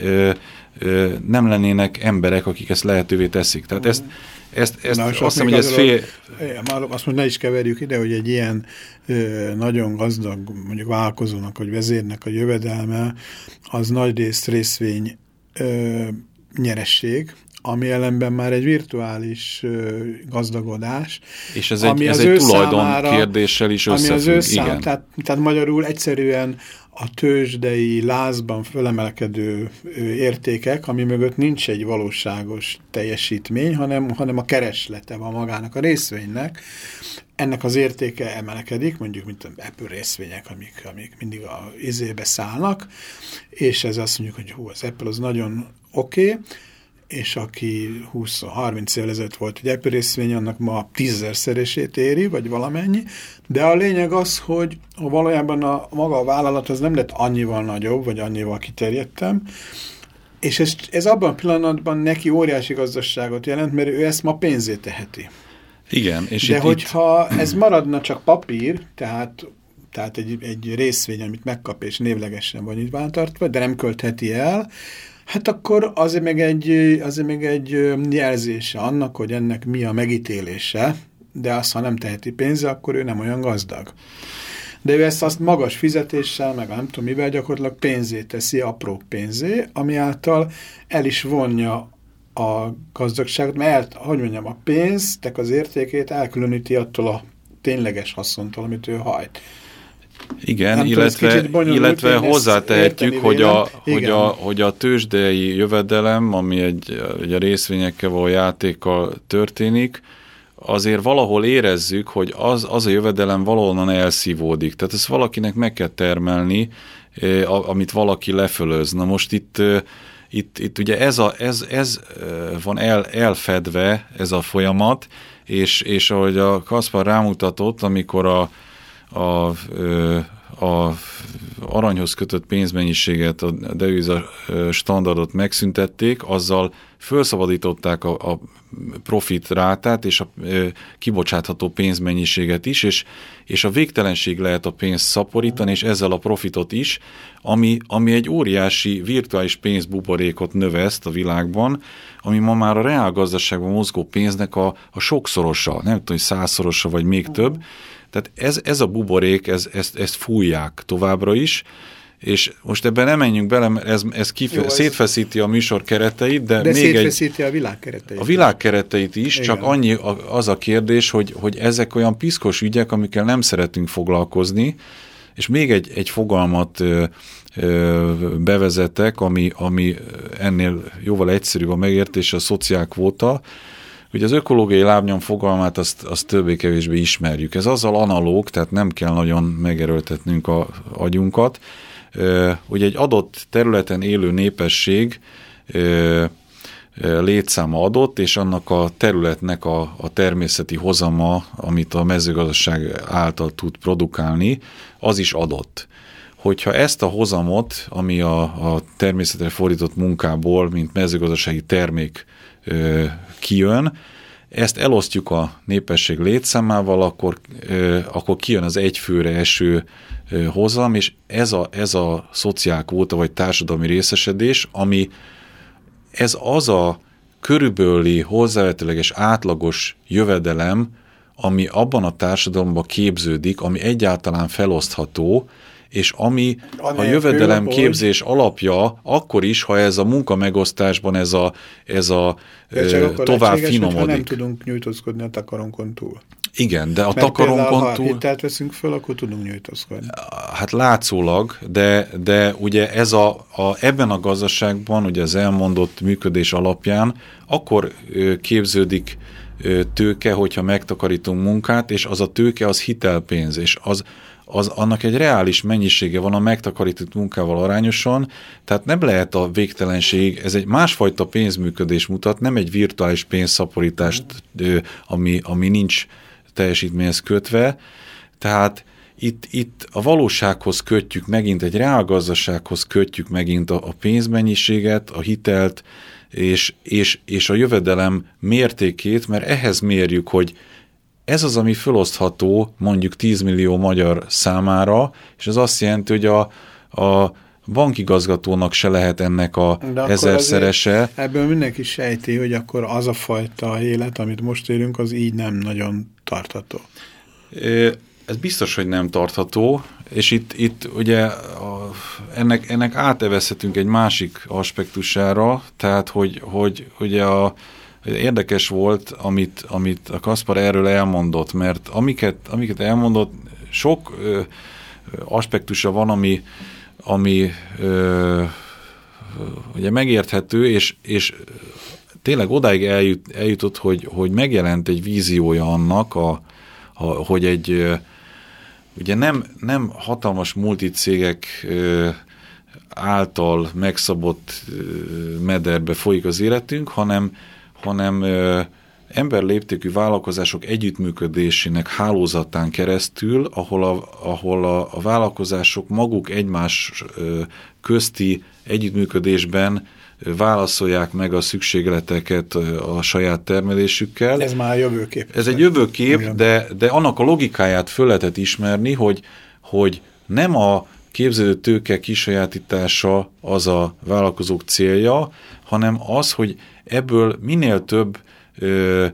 nem lennének emberek, akik ezt lehetővé teszik. Tehát ezt, ezt, ezt Na, azt hiszem, hogy ez fél... Már azt mondja, ne is keverjük ide, hogy egy ilyen ö, nagyon gazdag, mondjuk vállalkozónak, vagy vezérnek a jövedelme, az nagy részt részvény ö, nyeresség, ami ellenben már egy virtuális ö, gazdagodás. És ez egy, ez egy tulajdon számára, kérdéssel is összefügg. Ami az ő szám, igen. Tehát, tehát magyarul egyszerűen a tőzsdei lázban fölemelkedő értékek, ami mögött nincs egy valóságos teljesítmény, hanem, hanem a kereslete van magának a részvénynek. Ennek az értéke emelkedik, mondjuk mint Apple részvények, amik, amik mindig a izébe szállnak, és ez azt mondjuk, hogy hú, az Apple az nagyon oké, okay, és aki 20-30 évvel ezelőtt volt egy Apple részvény, annak ma tízszeresét éri, vagy valamennyi, de a lényeg az, hogy valójában a maga a vállalat az nem lett annyival nagyobb, vagy annyival kiterjedtem, és ez, ez abban a pillanatban neki óriási gazdaságot jelent, mert ő ezt ma pénzé teheti. Igen. És De itt, hogyha itt... ez maradna csak papír, tehát tehát egy, egy részvény, amit megkap és névlegesen van így tartva, de nem költheti el, hát akkor azért még egy, azért még egy jelzése annak, hogy ennek mi a megítélése, de azt, ha nem teheti pénze, akkor ő nem olyan gazdag. De ő ezt azt magas fizetéssel, meg nem tudom mivel gyakorlatilag pénzé teszi, apró pénzé, ami által el is vonja a gazdagságot, mert, hogy mondjam, a pénztek az értékét elkülöníti attól a tényleges haszontól, amit ő hajt. Igen, nem illetve, illetve hozzátehetjük, hogy a, hogy, a, hogy a tőzsdei jövedelem, ami egy, egy a részvényekkel való játékkal történik, azért valahol érezzük, hogy az, az a jövedelem valahonnan elszívódik. Tehát ezt valakinek meg kell termelni, amit valaki lefölöz. Na most itt, itt, itt ugye ez, a, ez, ez van el, elfedve, ez a folyamat, és, és ahogy a Kaspar rámutatott, amikor a, a, a aranyhoz kötött pénzmennyiséget, a deviza standardot megszüntették, azzal felszabadították a, a profit rátát és a kibocsátható pénzmennyiséget is, és, és a végtelenség lehet a pénzt szaporítani, és ezzel a profitot is, ami, ami egy óriási virtuális pénzbuborékot növeszt a világban, ami ma már a reálgazdaságban mozgó pénznek a, a sokszorosa, nem tudom, hogy százszorosa vagy még több, tehát ez, ez a buborék, ez, ezt, ezt fújják továbbra is, és most ebben nem menjünk bele, mert ez, ez, kif- Jó, ez szétfeszíti a műsor kereteit, de, de még szétfeszíti egy, a világ kereteit. A világ kereteit is, Igen. csak annyi az a kérdés, hogy, hogy ezek olyan piszkos ügyek, amikkel nem szeretünk foglalkozni, és még egy, egy fogalmat ö, ö, bevezetek, ami, ami ennél jóval egyszerűbb a megértés, a szociálkvóta, Ugye az ökológiai lábnyom fogalmát azt, azt többé-kevésbé ismerjük. Ez azzal analóg, tehát nem kell nagyon megerőltetnünk a agyunkat. Ugye egy adott területen élő népesség létszáma adott, és annak a területnek a, a természeti hozama, amit a mezőgazdaság által tud produkálni, az is adott. Hogyha ezt a hozamot, ami a, a természetre fordított munkából, mint mezőgazdasági termék kijön, ezt elosztjuk a népesség létszámával, akkor, akkor kijön az egyfőre eső hozam, és ez a, ez a szociálkvóta vagy társadalmi részesedés, ami ez az a körülbelüli hozzávetőleges átlagos jövedelem, ami abban a társadalomban képződik, ami egyáltalán felosztható, és ami a jövedelem képzés alapja, akkor is, ha ez a munka megosztásban ez a, ez a tovább finomodik. nem tudunk nyújtózkodni a takaronkon túl. Igen, de a Mert takaronkon például, túl... ha hitelt veszünk föl, akkor tudunk nyújtózkodni. Hát látszólag, de, de ugye ez a, a, ebben a gazdaságban, ugye az elmondott működés alapján, akkor képződik tőke, hogyha megtakarítunk munkát, és az a tőke az hitelpénz, és az, az, annak egy reális mennyisége van a megtakarított munkával arányosan, tehát nem lehet a végtelenség, ez egy másfajta pénzműködés mutat, nem egy virtuális pénzszaporítást, ami, ami nincs teljesítményhez kötve, tehát itt, itt a valósághoz kötjük megint, egy reálgazdasághoz kötjük megint a, a pénzmennyiséget, a hitelt, és, és, és a jövedelem mértékét, mert ehhez mérjük, hogy ez az, ami felosztható mondjuk 10 millió magyar számára, és ez azt jelenti, hogy a, a bankigazgatónak se lehet ennek a ezerszerese. Ebből mindenki sejti, hogy akkor az a fajta élet, amit most élünk, az így nem nagyon tartható. Ez biztos, hogy nem tartható, és itt, itt ugye a, ennek, ennek átevezhetünk egy másik aspektusára, tehát hogy, hogy ugye a, Érdekes volt, amit, amit a Kaspar erről elmondott, mert amiket, amiket elmondott, sok ö, aspektusa van, ami, ami ö, ugye megérthető, és, és tényleg odáig eljut, eljutott, hogy, hogy megjelent egy víziója annak, a, a, hogy egy ugye nem, nem hatalmas multicégek által megszabott mederbe folyik az életünk, hanem hanem emberléptékű vállalkozások együttműködésének hálózatán keresztül, ahol a, ahol a, a vállalkozások maguk egymás közti együttműködésben válaszolják meg a szükségleteket a saját termelésükkel. Ez már jövőkép. Ez egy jövőkép, de, de annak a logikáját föl lehetett ismerni, hogy hogy nem a képződő tőke kisajátítása az a vállalkozók célja, hanem az, hogy ebből minél több, ö,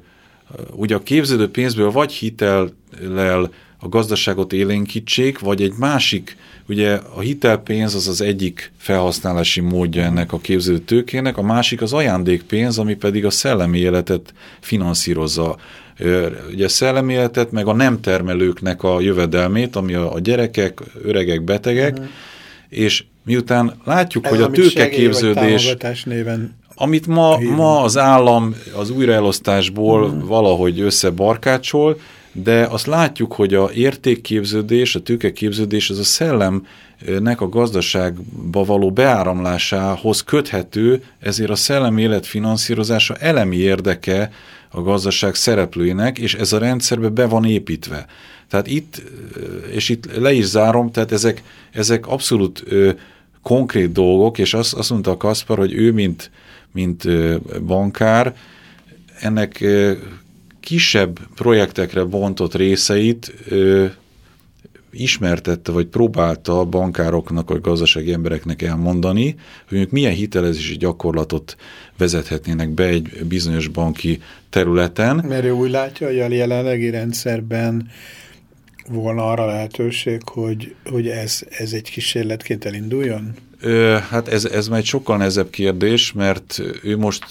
ugye a képződő pénzből vagy hitellel a gazdaságot élénkítsék, vagy egy másik, ugye a hitelpénz az az egyik felhasználási módja ennek a képződő tőkének, a másik az ajándékpénz, ami pedig a szellemi életet finanszírozza. Ugye a szellemi életet, meg a nem termelőknek a jövedelmét, ami a gyerekek, öregek, betegek, uh-huh. és miután látjuk, Ez, hogy a tőkeképződés, néven amit ma, ma az állam az újraelosztásból uh-huh. valahogy összebarkácsol, de azt látjuk, hogy a értékképződés, a tőkeképződés, az a szellemnek a gazdaságba való beáramlásához köthető, ezért a szellemi élet finanszírozása elemi érdeke a gazdaság szereplőinek, és ez a rendszerbe be van építve. Tehát itt, és itt le is zárom, tehát ezek, ezek abszolút ö, konkrét dolgok, és azt, azt mondta a Kaspar, hogy ő, mint, mint bankár, ennek kisebb projektekre bontott részeit ismertette, vagy próbálta a bankároknak, vagy gazdasági embereknek elmondani, hogy ők milyen hitelezési gyakorlatot vezethetnének be egy bizonyos banki területen. Mert ő úgy látja, hogy a jelenlegi rendszerben volna arra lehetőség, hogy, hogy ez, ez egy kísérletként elinduljon? Hát ez, ez már egy sokkal nehezebb kérdés, mert ő most,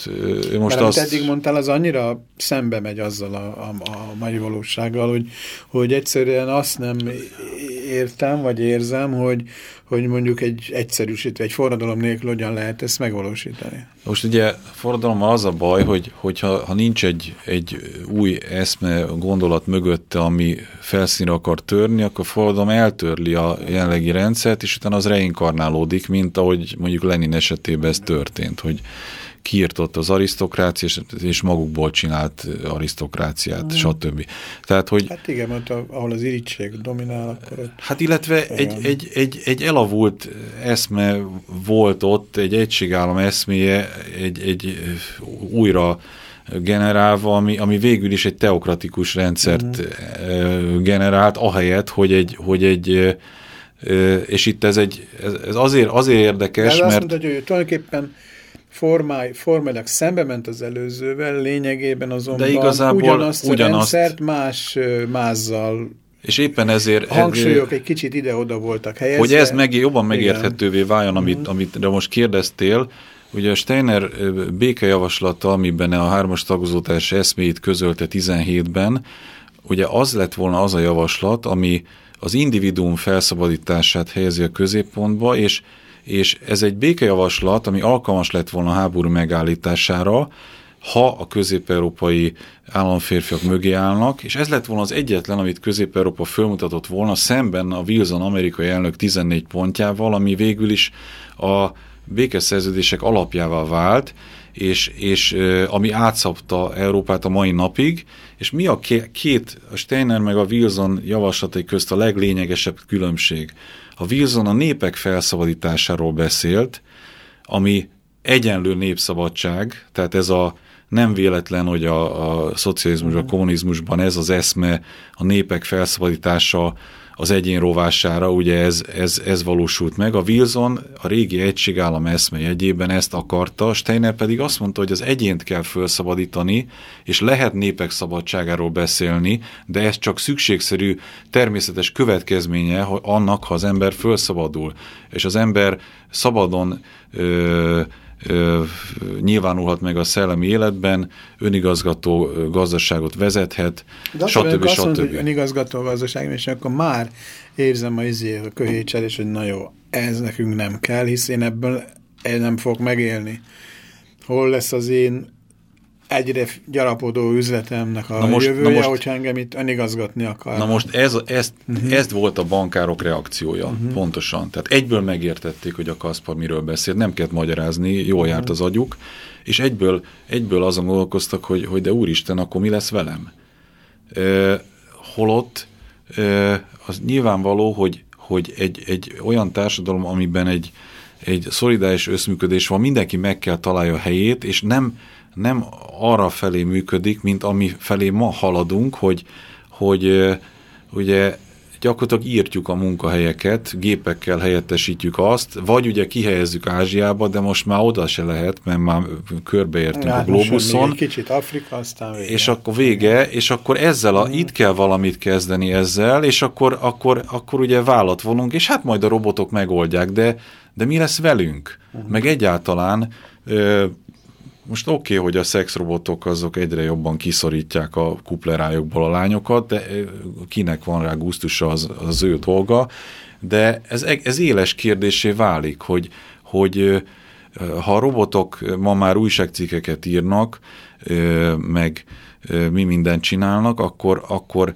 ő most mert azt... eddig mondtál, az annyira szembe megy azzal a, a, a mai valósággal, hogy, hogy egyszerűen azt nem értem, vagy érzem, hogy, hogy mondjuk egy egyszerűsítve, egy forradalom nélkül hogyan lehet ezt megvalósítani. Most ugye forradalommal az a baj, hogy hogyha ha nincs egy, egy új eszme gondolat mögötte, ami felszínre akar törni, akkor forradalom eltörli a jelenlegi rendszert, és utána az reinkarnálódik, mint ahogy mondjuk Lenin esetében ez történt, hogy kiirtott az arisztokrácia, és, és magukból csinált arisztokráciát, mm. stb. Tehát, hogy... Hát igen, mert ahol az irítség dominál, akkor... Ott hát illetve egy, egy, egy, egy elavult eszme volt ott, egy egységállam eszméje, egy, egy újra generálva, ami, ami végül is egy teokratikus rendszert mm. generált, ahelyett, hogy egy, hogy egy és itt ez, egy, ez azért, azért érdekes, De mert... azt mondta, hogy tulajdonképpen formáj, formailag szembe ment az előzővel, lényegében azonban De igazából ugyanazt a ugyanazt, rendszert más mázzal és éppen ezért... A hangsúlyok egy kicsit ide-oda voltak helyezve. Hogy ez meg, jobban megérthetővé váljon, amit, mm. amit de most kérdeztél, Ugye a Steiner békejavaslata, amiben a hármas tagozótás eszméit közölte 17-ben, ugye az lett volna az a javaslat, ami az individuum felszabadítását helyezi a középpontba, és és ez egy békejavaslat, ami alkalmas lett volna a háború megállítására, ha a közép-európai államférfiak mögé állnak, és ez lett volna az egyetlen, amit Közép-Európa fölmutatott volna, szemben a Wilson amerikai elnök 14 pontjával, ami végül is a békeszerződések alapjával vált, és, és ami átszapta Európát a mai napig, és mi a két, a Steiner meg a Wilson javaslatai közt a leglényegesebb különbség? A Wilson a népek felszabadításáról beszélt, ami egyenlő népszabadság, tehát ez a nem véletlen, hogy a, a szocializmus, a kommunizmusban ez az eszme, a népek felszabadítása az egyén rovására, ugye ez, ez, ez valósult meg. A Wilson a régi egységállam eszme jegyében ezt akarta, Steiner pedig azt mondta, hogy az egyént kell felszabadítani, és lehet népek szabadságáról beszélni, de ez csak szükségszerű természetes következménye annak, ha az ember felszabadul. És az ember szabadon ö, ö, nyilvánulhat meg a szellemi életben, önigazgató gazdaságot vezethet, De stb. Azt mondod, hogy önigazgató gazdaság, és akkor már érzem a izé, a köhécselés, hogy na jó, ez nekünk nem kell, hisz én ebből nem fogok megélni. Hol lesz az én egyre gyarapodó üzletemnek a na most, jövője, na most, hogyha engem itt önigazgatni akar. Na most ez, ez, uh -huh. ez volt a bankárok reakciója, uh -huh. pontosan. Tehát egyből megértették, hogy a Kaspar miről beszél, nem kellett magyarázni, jól uh -huh. járt az agyuk, és egyből, egyből azon gondolkoztak, hogy, hogy de úristen, akkor mi lesz velem? E, holott e, az nyilvánvaló, hogy, hogy egy, egy olyan társadalom, amiben egy, egy szolidáris összműködés van, mindenki meg kell találja a helyét, és nem, nem arra felé működik, mint ami felé ma haladunk, hogy, hogy ugye gyakorlatilag írtjuk a munkahelyeket, gépekkel helyettesítjük azt, vagy ugye kihelyezzük Ázsiába, de most már oda se lehet, mert már körbeértünk ja, a globuszon. kicsit Afrika, aztán vége. És akkor vége, és akkor ezzel, a, mm. itt kell valamit kezdeni ezzel, és akkor, akkor, akkor ugye vállat vonunk, és hát majd a robotok megoldják, de, de mi lesz velünk? Mm. Meg egyáltalán most oké, okay, hogy a szexrobotok azok egyre jobban kiszorítják a kuplerájokból a lányokat, de kinek van rá gusztusa, az, az ő dolga, de ez, ez éles kérdésé válik, hogy, hogy ha a robotok ma már újságcikkeket írnak, meg mi mindent csinálnak, akkor, akkor,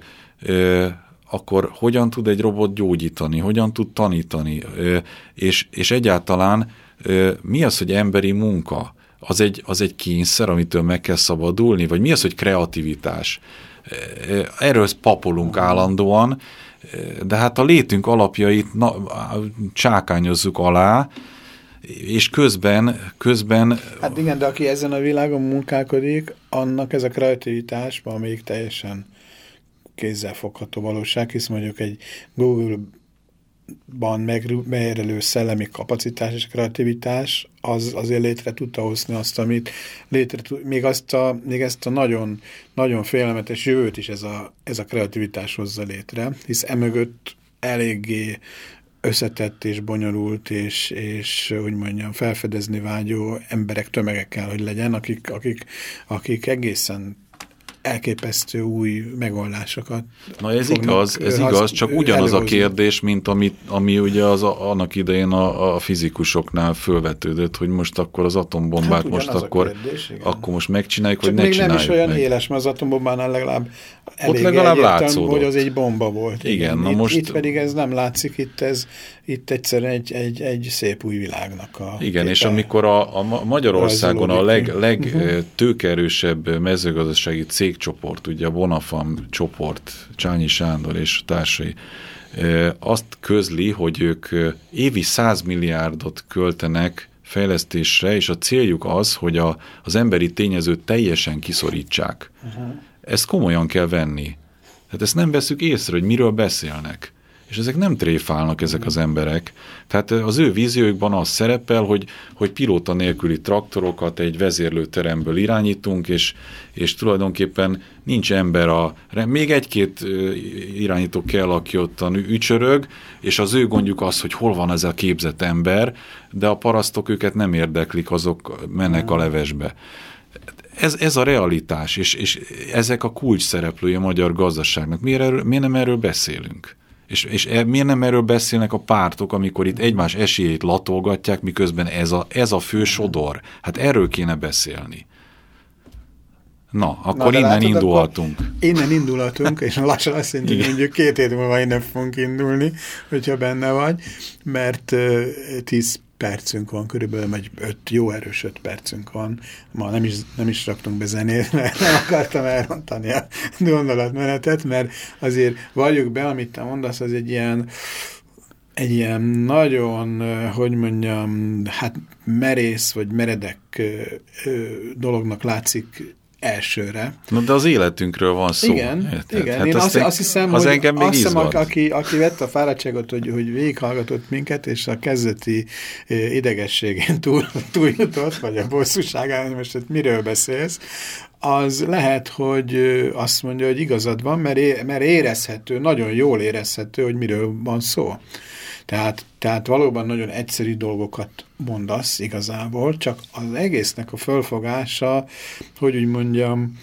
akkor hogyan tud egy robot gyógyítani, hogyan tud tanítani, és, és egyáltalán mi az, hogy emberi munka? Az egy, az egy kényszer, amitől meg kell szabadulni? Vagy mi az, hogy kreativitás? Erről papolunk állandóan, de hát a létünk alapjait na, csákányozzuk alá, és közben, közben... Hát igen, de aki ezen a világon munkálkodik, annak ez a kreativitás, amelyik teljesen kézzelfogható valóság, hisz mondjuk egy Google ban megérelő szellemi kapacitás és kreativitás, az azért létre tudta hozni azt, amit létre tud, még, azt a, még ezt a nagyon, nagyon félelmetes jövőt is ez a, ez a kreativitás hozza létre, hisz emögött eléggé összetett és bonyolult, és, és hogy mondjam, felfedezni vágyó emberek tömegek kell, hogy legyen, akik, akik, akik egészen elképesztő új megoldásokat. Na ez igaz, ez igaz, csak ugyanaz előhozni. a kérdés, mint ami, ami ugye az a, annak idején a, a fizikusoknál fölvetődött, hogy most akkor az atombombát hát most akkor, kérdés, akkor most megcsináljuk, csak vagy ne csináljuk nem is olyan meg. éles, mert az atombombánál legalább elég Ott legalább látszódott. hogy az egy bomba volt. Igen, igen. Na itt, most... itt pedig ez nem látszik, itt ez itt egyszerűen egy, egy, egy szép új világnak a Igen, és amikor a, a Magyarországon a leg, legtőkerősebb uh -huh. mezőgazdasági cégcsoport, ugye a Bonafam csoport, Csányi Sándor és társai, azt közli, hogy ők évi 100 milliárdot költenek fejlesztésre, és a céljuk az, hogy a, az emberi tényezőt teljesen kiszorítsák. Uh -huh. Ezt komolyan kell venni. Tehát ezt nem veszük észre, hogy miről beszélnek és ezek nem tréfálnak ezek az emberek. Tehát az ő vízióikban az szerepel, hogy, hogy pilóta nélküli traktorokat egy vezérlőteremből irányítunk, és, és tulajdonképpen nincs ember a... Még egy-két irányító kell, aki ottan ücsörög, és az ő gondjuk az, hogy hol van ez a képzett ember, de a parasztok őket nem érdeklik, azok mennek a levesbe ez, ez a realitás, és, és ezek a kulcs szereplője a magyar gazdaságnak. Miért, erről, miért nem erről beszélünk? És, és e, miért nem erről beszélnek a pártok, amikor itt egymás esélyét latolgatják, miközben ez a, ez a fő sodor? Hát erről kéne beszélni. Na, akkor Na, innen látod, indulhatunk. Akkor innen indulhatunk, és lassan azt mondjuk, hogy mondjuk két hét múlva innen fogunk indulni, hogyha benne vagy, mert uh, tíz percünk van, körülbelül vagy öt, jó erős öt percünk van. Ma nem is, nem is raktunk be zenét, mert nem akartam elrontani a gondolatmenetet, mert azért valljuk be, amit te mondasz, az egy ilyen egy ilyen nagyon, hogy mondjam, hát merész vagy meredek dolognak látszik elsőre. Na de az életünkről van szó. Igen, érted? igen. Hát én azt, azt hiszem, az hogy engem még azt hiszem, aki, aki vette a fáradtságot, hogy, hogy végighallgatott minket, és a kezdeti idegességén túl, túljutott, vagy a bosszúságán, hogy most miről beszélsz, az lehet, hogy azt mondja, hogy igazad van, mert, é, mert érezhető, nagyon jól érezhető, hogy miről van szó. Tehát, tehát valóban nagyon egyszerű dolgokat mondasz igazából, csak az egésznek a fölfogása, hogy úgy mondjam,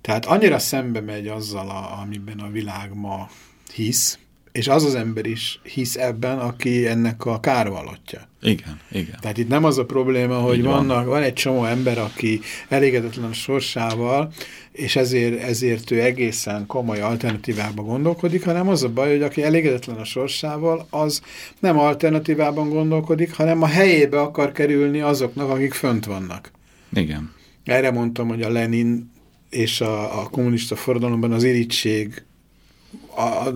tehát annyira szembe megy azzal, a, amiben a világ ma hisz, és az az ember is hisz ebben, aki ennek a kárvalotja. Igen, igen. Tehát itt nem az a probléma, hogy vannak, van egy csomó ember, aki elégedetlen a sorsával, és ezért, ezért ő egészen komoly alternatívában gondolkodik, hanem az a baj, hogy aki elégedetlen a sorsával, az nem alternatívában gondolkodik, hanem a helyébe akar kerülni azoknak, akik fönt vannak. Igen. Erre mondtam, hogy a Lenin és a, a kommunista forradalomban az irítség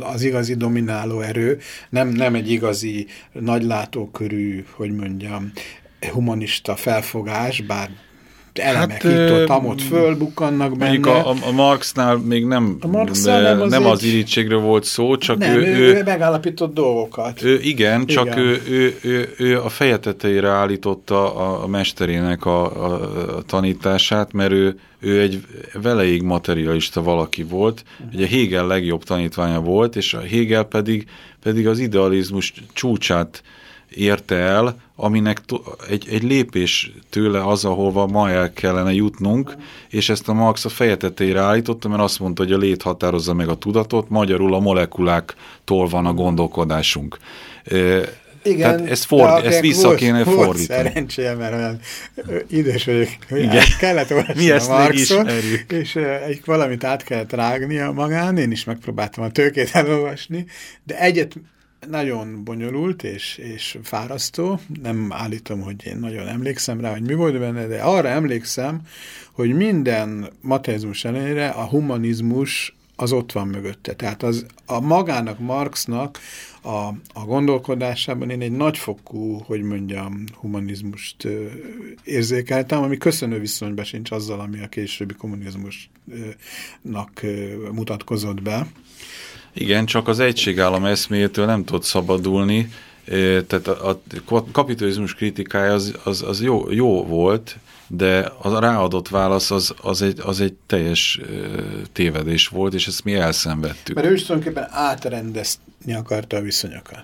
az igazi domináló erő, nem, nem egy igazi nagylátókörű, hogy mondjam, humanista felfogás, bár elemek hát, itt ott, amott fölbukkannak benne. A, a Marxnál még nem, a Marxnál nem, az, nem az irítségről volt szó, csak nem, ő, ő, ő megállapított dolgokat. Ő, igen, csak igen. Ő, ő, ő, ő a feje tetejére állította a, a mesterének a, a tanítását, mert ő, ő egy veleig materialista valaki volt, ugye Hegel legjobb tanítványa volt, és a Hegel pedig, pedig az idealizmus csúcsát érte el, aminek egy, egy lépés tőle az, ahova ma el kellene jutnunk, és ezt a Marx a feje tetejére állította, mert azt mondta, hogy a lét határozza meg a tudatot, magyarul a molekuláktól van a gondolkodásunk. Igen, Tehát ezt, ford, ezt vissza volt, kéne volt fordítani. szerencsém, mert olyan idős vagyok, Igen. kellett olvasni a Marxot, és egy valamit át kellett rágnia magán, én is megpróbáltam a tőkét elolvasni, de egyet nagyon bonyolult és, és fárasztó. Nem állítom, hogy én nagyon emlékszem rá, hogy mi volt benne, de arra emlékszem, hogy minden materializmus ellenére a humanizmus az ott van mögötte. Tehát az, a magának, Marxnak a, a gondolkodásában én egy nagyfokú, hogy mondjam, humanizmust ö, érzékeltem, ami köszönő viszonyban sincs azzal, ami a későbbi kommunizmusnak ö, mutatkozott be. Igen, csak az egységállam eszméjétől nem tud szabadulni, tehát a, kapitalizmus kritikája az, az, az jó, jó volt, de a ráadott válasz az, az, egy, az egy teljes tévedés volt, és ezt mi elszenvedtük. Mert ő is tulajdonképpen átrendezni akarta a viszonyokat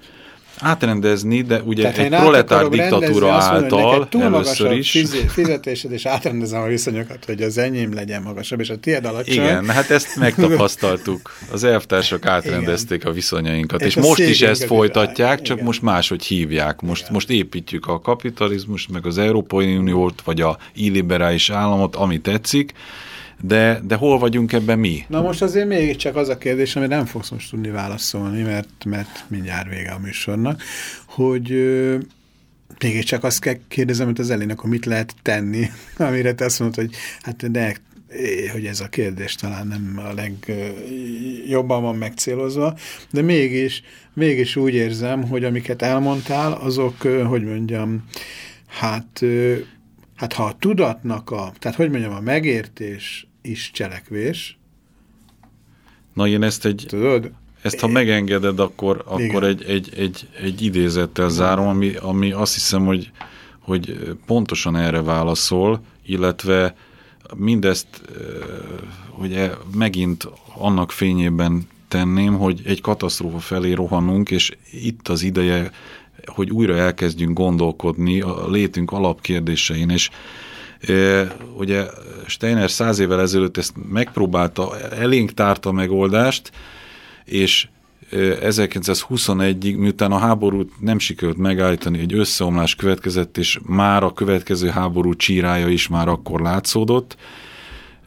átrendezni, de ugye Tehát egy proletár diktatúra által túl először is. fizetésed, és átrendezem a viszonyokat, hogy az enyém legyen magasabb, és a tiéd alacsony. Igen, hát ezt megtapasztaltuk. Az elvtársak átrendezték Igen. a viszonyainkat, és, és most is ezt folytatják, csak Igen. most máshogy hívják. Most, Igen. most építjük a kapitalizmust, meg az Európai Uniót, vagy a illiberális államot, ami tetszik, de, de hol vagyunk ebben mi? Na most azért még csak az a kérdés, amit nem fogsz most tudni válaszolni, mert, mert mindjárt vége a műsornak, hogy még csak azt kell kérdezem, hogy az elének, hogy mit lehet tenni, amire te azt mondod, hogy hát de hogy ez a kérdés talán nem a legjobban van megcélozva, de mégis, mégis úgy érzem, hogy amiket elmondtál, azok, hogy mondjam, hát Hát ha a tudatnak a, tehát hogy mondjam, a megértés is cselekvés. Na én ezt egy, Tudod? ezt ha megengeded, akkor, akkor egy, egy, egy, egy idézettel zárom, ami, ami azt hiszem, hogy, hogy pontosan erre válaszol, illetve mindezt ugye megint annak fényében tenném, hogy egy katasztrófa felé rohanunk, és itt az ideje hogy újra elkezdjünk gondolkodni a létünk alapkérdésein, és e, ugye Steiner száz évvel ezelőtt ezt megpróbálta, elénk tárta megoldást, és 1921-ig, miután a háborút nem sikerült megállítani, egy összeomlás következett, és már a következő háború csírája is már akkor látszódott.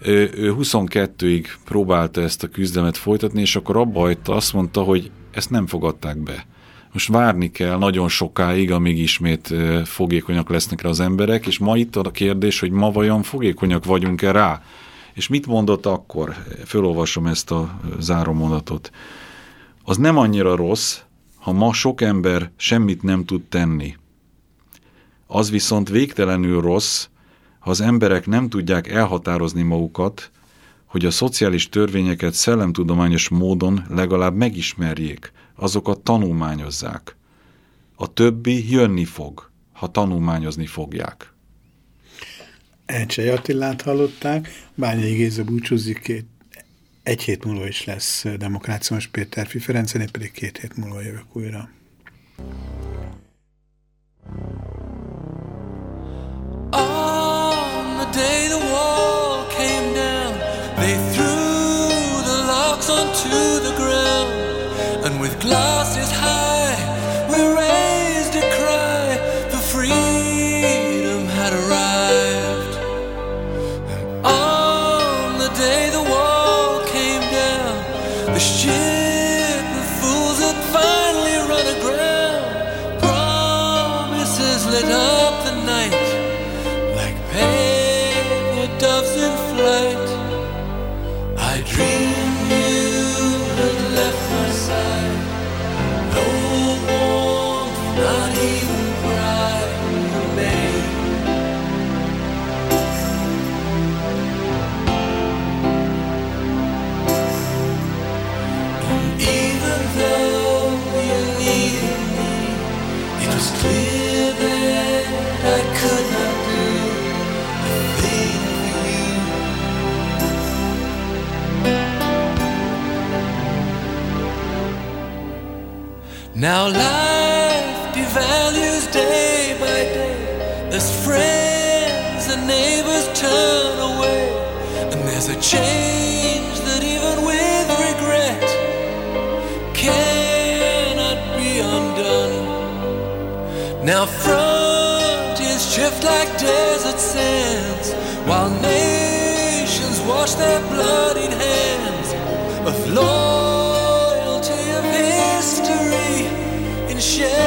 Ő 22-ig próbálta ezt a küzdelmet folytatni, és akkor abba hagyta, azt mondta, hogy ezt nem fogadták be most várni kell nagyon sokáig, amíg ismét fogékonyak lesznek rá az emberek, és ma itt a kérdés, hogy ma vajon fogékonyak vagyunk-e rá? És mit mondott akkor? Fölolvasom ezt a zárómondatot. Az nem annyira rossz, ha ma sok ember semmit nem tud tenni. Az viszont végtelenül rossz, ha az emberek nem tudják elhatározni magukat, hogy a szociális törvényeket szellemtudományos módon legalább megismerjék, azokat tanulmányozzák. A többi jönni fog, ha tanulmányozni fogják. Elcsei Attilát hallották, Bányai Géza búcsúzik két, egy hét múlva is lesz Demokrációs Péter Ferencen, pedig két hét múlva jövök újra. On the day the wall came down, they threw glass is high, we're ready. Now life devalues day by day. As friends and neighbors turn away, and there's a change that even with regret cannot be undone. Now frontiers drift like desert sands, while nations wash their bloodied hands of loyalty friendship